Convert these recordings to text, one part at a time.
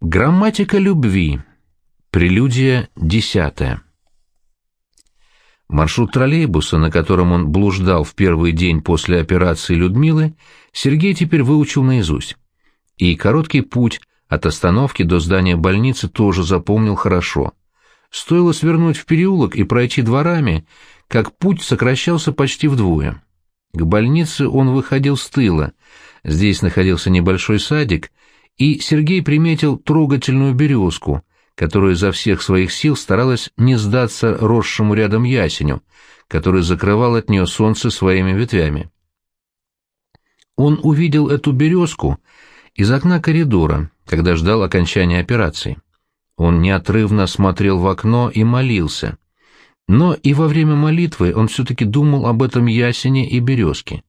Грамматика любви. Прелюдия десятая. Маршрут троллейбуса, на котором он блуждал в первый день после операции Людмилы, Сергей теперь выучил наизусть. И короткий путь от остановки до здания больницы тоже запомнил хорошо. Стоило свернуть в переулок и пройти дворами, как путь сокращался почти вдвое. К больнице он выходил с тыла. Здесь находился небольшой садик — и Сергей приметил трогательную березку, которая изо всех своих сил старалась не сдаться росшему рядом ясеню, который закрывал от нее солнце своими ветвями. Он увидел эту березку из окна коридора, когда ждал окончания операции. Он неотрывно смотрел в окно и молился. Но и во время молитвы он все-таки думал об этом ясене и березке.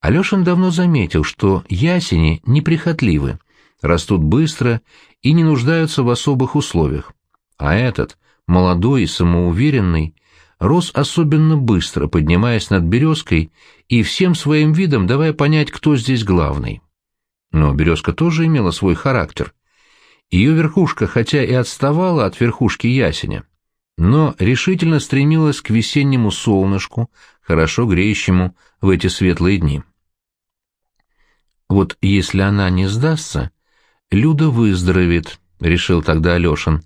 Алешин давно заметил, что ясени неприхотливы, растут быстро и не нуждаются в особых условиях. А этот, молодой и самоуверенный, рос особенно быстро, поднимаясь над березкой и всем своим видом давая понять, кто здесь главный. Но березка тоже имела свой характер. Ее верхушка, хотя и отставала от верхушки ясеня, но решительно стремилась к весеннему солнышку, хорошо греющему в эти светлые дни. Вот если она не сдастся, Люда выздоровеет, — решил тогда Алешин.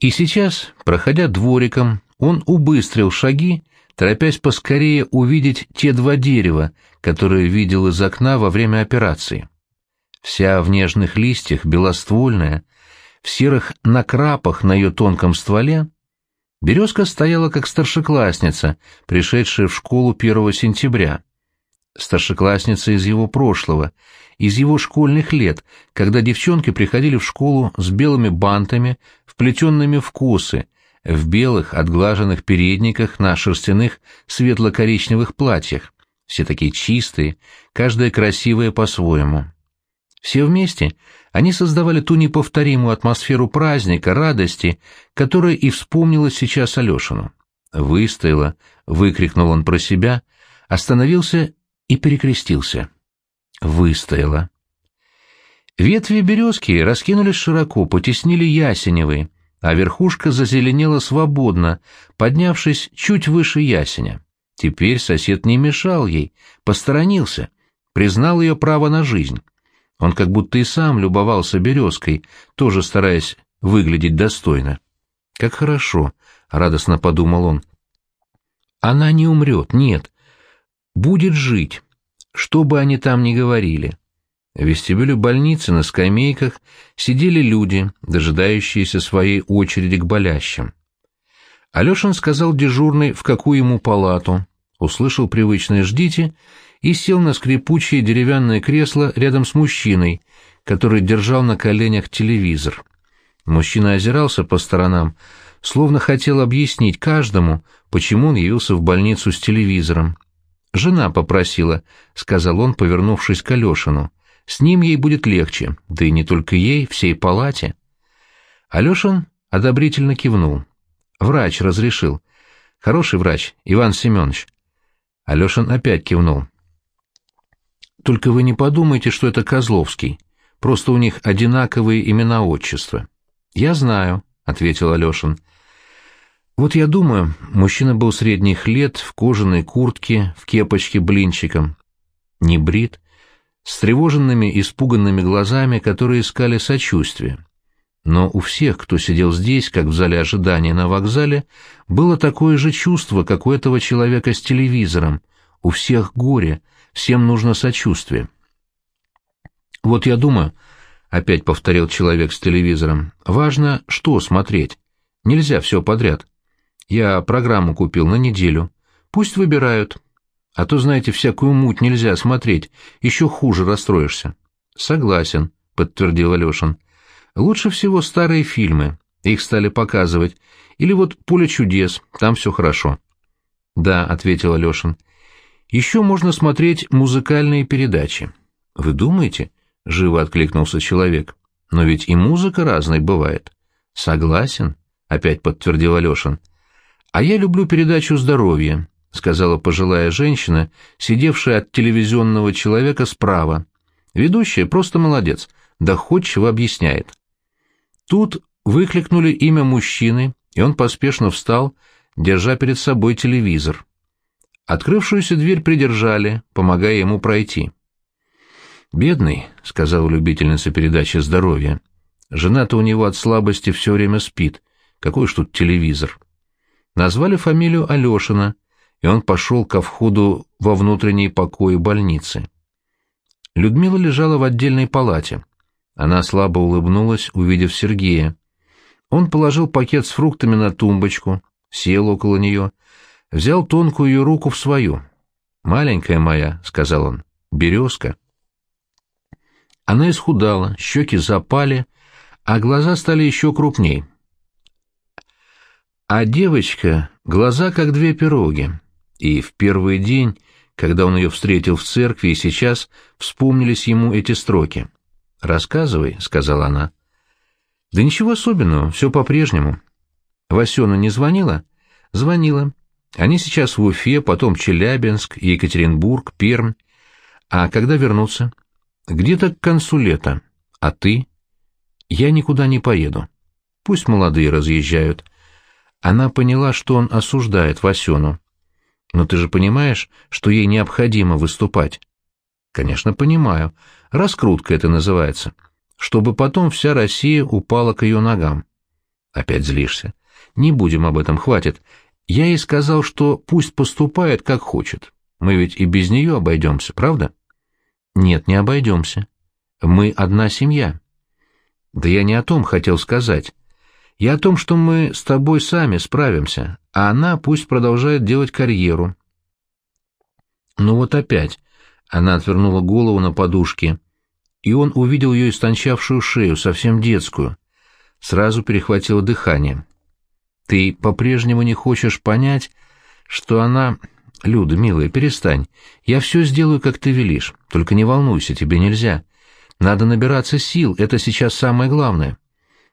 И сейчас, проходя двориком, он убыстрил шаги, торопясь поскорее увидеть те два дерева, которые видел из окна во время операции. Вся в нежных листьях, белоствольная, в серых накрапах на ее тонком стволе, березка стояла как старшеклассница, пришедшая в школу 1 сентября. Старшеклассница из его прошлого, из его школьных лет, когда девчонки приходили в школу с белыми бантами, вплетенными в косы, в белых отглаженных передниках на шерстяных светло-коричневых платьях, все такие чистые, каждая красивая по-своему. Все вместе они создавали ту неповторимую атмосферу праздника, радости, которая и вспомнилась сейчас Алешину. «Выстояла!» — выкрикнул он про себя, остановился и перекрестился выстояла. Ветви березки раскинулись широко, потеснили ясеневые, а верхушка зазеленела свободно, поднявшись чуть выше ясеня. Теперь сосед не мешал ей, посторонился, признал ее право на жизнь. Он как будто и сам любовался березкой, тоже стараясь выглядеть достойно. «Как хорошо», — радостно подумал он. «Она не умрет, нет. Будет жить, что бы они там ни говорили. В вестибюле больницы на скамейках сидели люди, дожидающиеся своей очереди к болящим. Алешин сказал дежурной, в какую ему палату, услышал привычное «ждите» и сел на скрипучее деревянное кресло рядом с мужчиной, который держал на коленях телевизор. Мужчина озирался по сторонам, словно хотел объяснить каждому, почему он явился в больницу с телевизором. «Жена попросила», — сказал он, повернувшись к Алешину. «С ним ей будет легче, да и не только ей, всей палате». Алешин одобрительно кивнул. «Врач разрешил. Хороший врач, Иван Семенович». Алешин опять кивнул. «Только вы не подумайте, что это Козловский. Просто у них одинаковые имена-отчества». «Я знаю», — ответил Алешин. Вот я думаю, мужчина был средних лет, в кожаной куртке, в кепочке блинчиком. Не брит, с тревоженными, испуганными глазами, которые искали сочувствие. Но у всех, кто сидел здесь, как в зале ожидания на вокзале, было такое же чувство, как у этого человека с телевизором. У всех горе, всем нужно сочувствие. «Вот я думаю», — опять повторил человек с телевизором, — «важно, что смотреть. Нельзя все подряд. Я программу купил на неделю. Пусть выбирают. А то, знаете, всякую муть нельзя смотреть, еще хуже расстроишься. Согласен, подтвердил Алешин. Лучше всего старые фильмы. Их стали показывать. Или вот «Поле чудес», там все хорошо. Да, ответил Алешин. Еще можно смотреть музыкальные передачи. Вы думаете? Живо откликнулся человек. Но ведь и музыка разной бывает. Согласен, опять подтвердил Алешин. «А я люблю передачу «Здоровье», — сказала пожилая женщина, сидевшая от телевизионного человека справа. Ведущая просто молодец, доходчиво объясняет. Тут выкликнули имя мужчины, и он поспешно встал, держа перед собой телевизор. Открывшуюся дверь придержали, помогая ему пройти. «Бедный», — сказала любительница передачи «Здоровье», — «жена-то у него от слабости все время спит. Какой ж тут телевизор?» Назвали фамилию Алешина, и он пошел ко входу во внутренние покои больницы. Людмила лежала в отдельной палате. Она слабо улыбнулась, увидев Сергея. Он положил пакет с фруктами на тумбочку, сел около нее, взял тонкую ее руку в свою. «Маленькая моя», — сказал он, — «березка». Она исхудала, щеки запали, а глаза стали еще крупней. А девочка — глаза как две пироги. И в первый день, когда он ее встретил в церкви, и сейчас вспомнились ему эти строки. «Рассказывай», — сказала она. «Да ничего особенного, все по-прежнему». «Васена не звонила?» «Звонила. Они сейчас в Уфе, потом Челябинск, Екатеринбург, Пермь. А когда вернутся?» «Где-то к концу лета. А ты?» «Я никуда не поеду. Пусть молодые разъезжают». Она поняла, что он осуждает Васену. «Но ты же понимаешь, что ей необходимо выступать?» «Конечно, понимаю. Раскрутка это называется. Чтобы потом вся Россия упала к ее ногам». «Опять злишься. Не будем об этом, хватит. Я ей сказал, что пусть поступает, как хочет. Мы ведь и без нее обойдемся, правда?» «Нет, не обойдемся. Мы одна семья». «Да я не о том хотел сказать. Я о том, что мы с тобой сами справимся, а она пусть продолжает делать карьеру». «Ну вот опять». Она отвернула голову на подушке, и он увидел ее истончавшую шею, совсем детскую. Сразу перехватило дыхание. «Ты по-прежнему не хочешь понять, что она...» «Люда, милая, перестань. Я все сделаю, как ты велишь. Только не волнуйся, тебе нельзя. Надо набираться сил, это сейчас самое главное.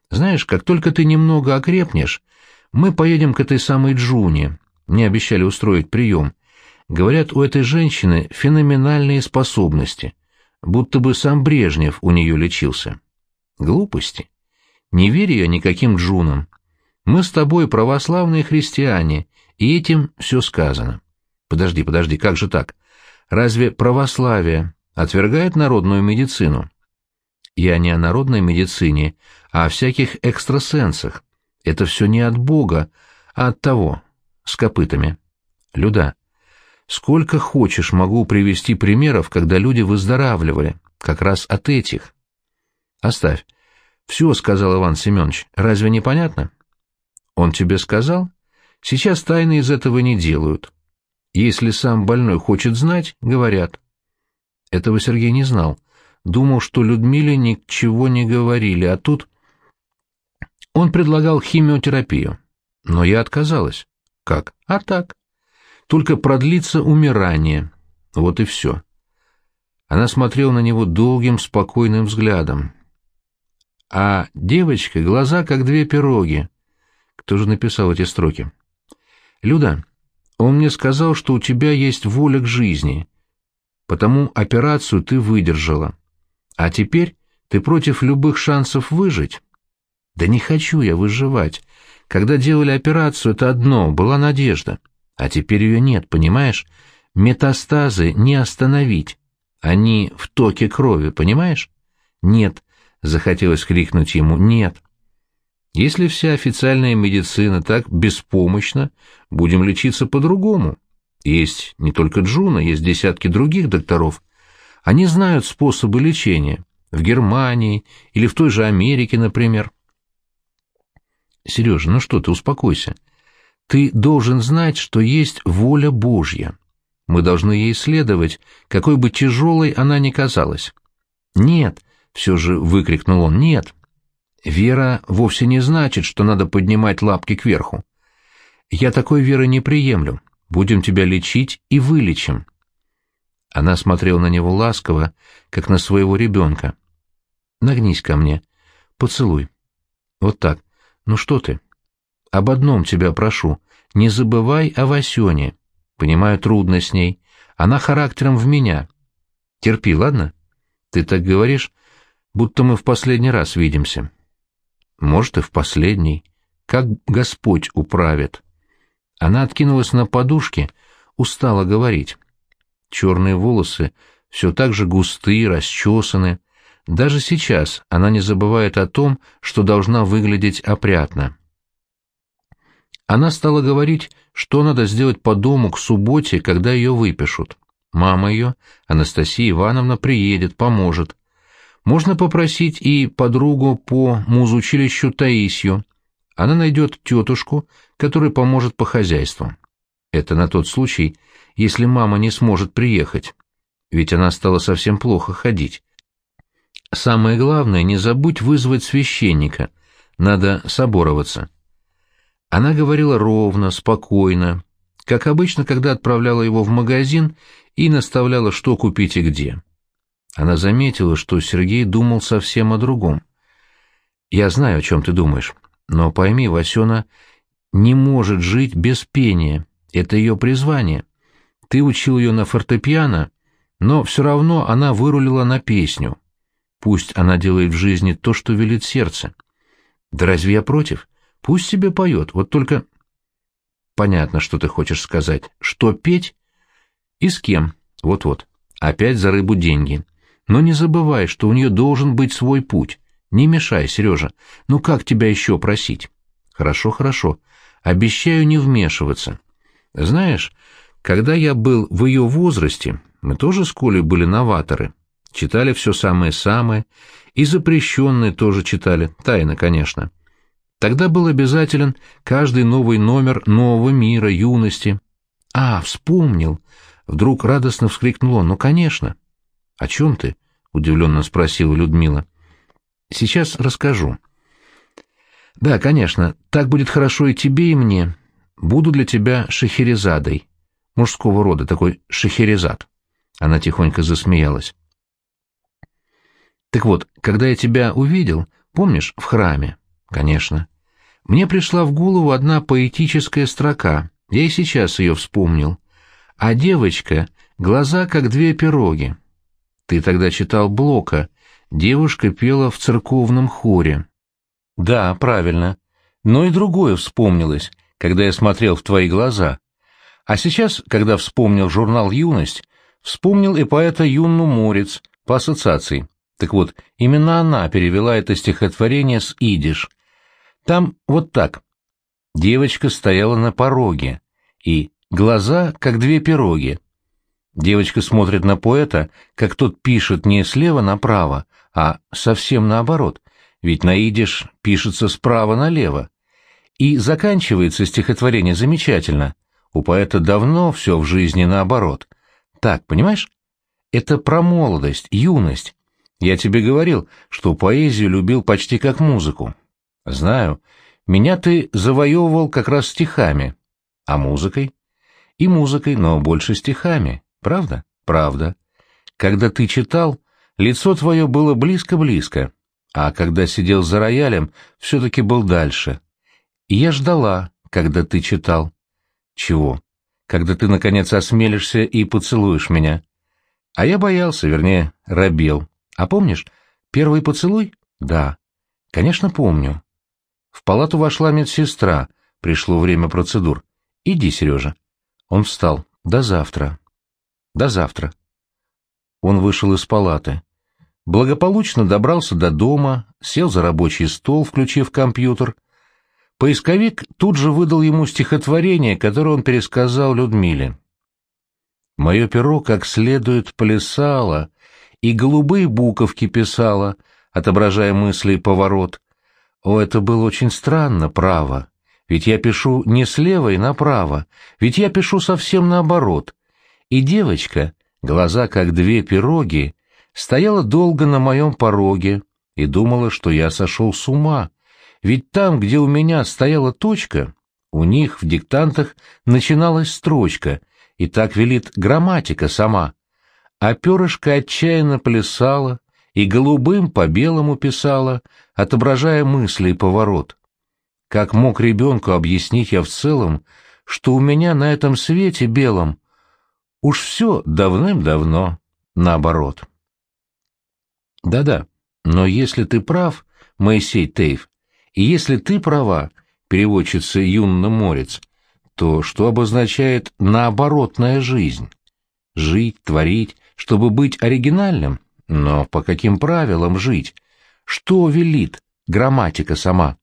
Знаешь, как только ты немного окрепнешь, мы поедем к этой самой Джуне. Мне обещали устроить прием. Говорят, у этой женщины феноменальные способности. Будто бы сам Брежнев у нее лечился. Глупости. Не верю я никаким Джунам. Мы с тобой православные христиане, и этим все сказано. Подожди, подожди, как же так? Разве православие отвергает народную медицину? Я не о народной медицине, а о всяких экстрасенсах. Это все не от Бога, а от того, с копытами. Люда, сколько хочешь могу привести примеров, когда люди выздоравливали, как раз от этих. Оставь. Все, сказал Иван Семенович, разве не понятно? Он тебе сказал? Сейчас тайны из этого не делают. Если сам больной хочет знать, говорят. Этого Сергей не знал. Думал, что Людмиле ничего не говорили, а тут... Он предлагал химиотерапию. Но я отказалась. Как? А так. Только продлится умирание. Вот и все. Она смотрела на него долгим, спокойным взглядом. А девочка — глаза, как две пироги. Кто же написал эти строки? «Люда, он мне сказал, что у тебя есть воля к жизни, потому операцию ты выдержала. А теперь ты против любых шансов выжить? Да не хочу я выживать. Когда делали операцию, это одно, была надежда. А теперь ее нет, понимаешь? Метастазы не остановить. Они в токе крови, понимаешь? Нет, захотелось крикнуть ему, нет. Если вся официальная медицина так беспомощна, будем лечиться по-другому. Есть не только Джуна, есть десятки других докторов. Они знают способы лечения. В Германии или в той же Америке, например. Сережа, ну что ты, успокойся. Ты должен знать, что есть воля Божья. Мы должны ей следовать, какой бы тяжелой она ни казалась. Нет, все же выкрикнул он, нет. Вера вовсе не значит, что надо поднимать лапки кверху. Я такой веры не приемлю. Будем тебя лечить и вылечим. Она смотрела на него ласково, как на своего ребенка. Нагнись ко мне. Поцелуй. Вот так. Ну что ты? Об одном тебя прошу. Не забывай о Васене. Понимаю, трудно с ней. Она характером в меня. Терпи, ладно? Ты так говоришь, будто мы в последний раз видимся. Может, и в последний. Как Господь управит. Она откинулась на подушке, устала говорить. Черные волосы все так же густые, расчесаны. Даже сейчас она не забывает о том, что должна выглядеть опрятно. Она стала говорить, что надо сделать по дому к субботе, когда ее выпишут. Мама ее, Анастасия Ивановна, приедет, поможет. Можно попросить и подругу по музучилищу Таисью. Она найдет тетушку, которая поможет по хозяйству. Это на тот случай, если мама не сможет приехать, ведь она стала совсем плохо ходить. Самое главное, не забудь вызвать священника, надо собороваться. Она говорила ровно, спокойно, как обычно, когда отправляла его в магазин и наставляла, что купить и где. Она заметила, что Сергей думал совсем о другом. «Я знаю, о чем ты думаешь, но пойми, Васена не может жить без пения, это ее призвание. Ты учил ее на фортепиано, но все равно она вырулила на песню. Пусть она делает в жизни то, что велит сердце. Да разве я против? Пусть себе поет, вот только... Понятно, что ты хочешь сказать. Что петь? И с кем? Вот-вот. Опять за рыбу деньги. Но не забывай, что у нее должен быть свой путь. Не мешай, Сережа. Ну как тебя еще просить? Хорошо, хорошо. Обещаю не вмешиваться. Знаешь, когда я был в ее возрасте, мы тоже с Колей были новаторы. Читали все самое-самое, и запрещенные тоже читали, тайно, конечно. Тогда был обязателен каждый новый номер нового мира, юности. «А, вспомнил!» — вдруг радостно вскрикнул он. «Ну, конечно!» «О чем ты?» — удивленно спросила Людмила. «Сейчас расскажу». «Да, конечно, так будет хорошо и тебе, и мне. Буду для тебя шахерезадой. Мужского рода, такой шахерезад». Она тихонько засмеялась. «Так вот, когда я тебя увидел, помнишь, в храме?» «Конечно». Мне пришла в голову одна поэтическая строка, я и сейчас ее вспомнил. А девочка — глаза, как две пироги. Ты тогда читал Блока. Девушка пела в церковном хоре. Да, правильно. Но и другое вспомнилось, когда я смотрел в твои глаза. А сейчас, когда вспомнил журнал «Юность», вспомнил и поэта Юнну Морец по ассоциации. Так вот, именно она перевела это стихотворение с идиш. Там вот так. Девочка стояла на пороге, и глаза, как две пироги. Девочка смотрит на поэта, как тот пишет не слева направо, а совсем наоборот, ведь на идиш пишется справа налево. И заканчивается стихотворение замечательно. У поэта давно все в жизни наоборот. Так, понимаешь? Это про молодость, юность. Я тебе говорил, что поэзию любил почти как музыку. Знаю. Меня ты завоевывал как раз стихами. А музыкой? И музыкой, но больше стихами. Правда? Правда. Когда ты читал, лицо твое было близко-близко, а когда сидел за роялем, все-таки был дальше. И я ждала, когда ты читал. Чего? Когда ты, наконец, осмелишься и поцелуешь меня. А я боялся, вернее, робел. А помнишь, первый поцелуй? Да. Конечно, помню. В палату вошла медсестра. Пришло время процедур. Иди, Сережа. Он встал. До завтра. До завтра. Он вышел из палаты. Благополучно добрался до дома, сел за рабочий стол, включив компьютер. Поисковик тут же выдал ему стихотворение, которое он пересказал Людмиле. «Мое перо как следует плясало, и голубые буковки писало, отображая мысли и поворот. О, это было очень странно, право. Ведь я пишу не слева и направо, ведь я пишу совсем наоборот. И девочка, глаза как две пироги, стояла долго на моем пороге и думала, что я сошел с ума. Ведь там, где у меня стояла точка, у них в диктантах начиналась строчка, и так велит грамматика сама. А перышко отчаянно плясало, и голубым по белому писала, отображая мысли и поворот. Как мог ребенку объяснить я в целом, что у меня на этом свете белом уж все давным-давно наоборот. Да-да, но если ты прав, Моисей Тейв, И если ты права, переводчица Юнна Морец, то что обозначает наоборотная жизнь? Жить, творить, чтобы быть оригинальным? Но по каким правилам жить? Что велит грамматика сама?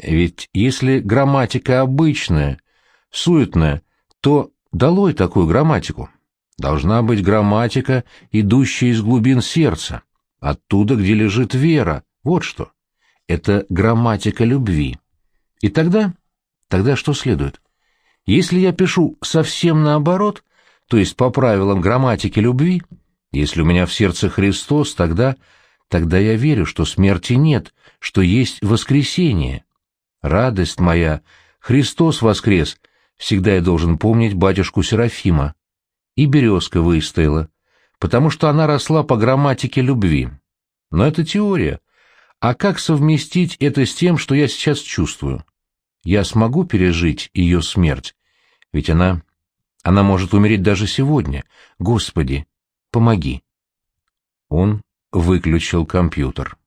Ведь если грамматика обычная, суетная, то долой такую грамматику. Должна быть грамматика, идущая из глубин сердца, оттуда, где лежит вера, вот что. Это грамматика любви. И тогда, тогда что следует? Если я пишу совсем наоборот, то есть по правилам грамматики любви, если у меня в сердце Христос, тогда, тогда я верю, что смерти нет, что есть воскресение. Радость моя, Христос воскрес, всегда я должен помнить батюшку Серафима. И березка выстояла, потому что она росла по грамматике любви. Но это теория. А как совместить это с тем, что я сейчас чувствую? Я смогу пережить ее смерть? Ведь она... Она может умереть даже сегодня. Господи, помоги. Он выключил компьютер.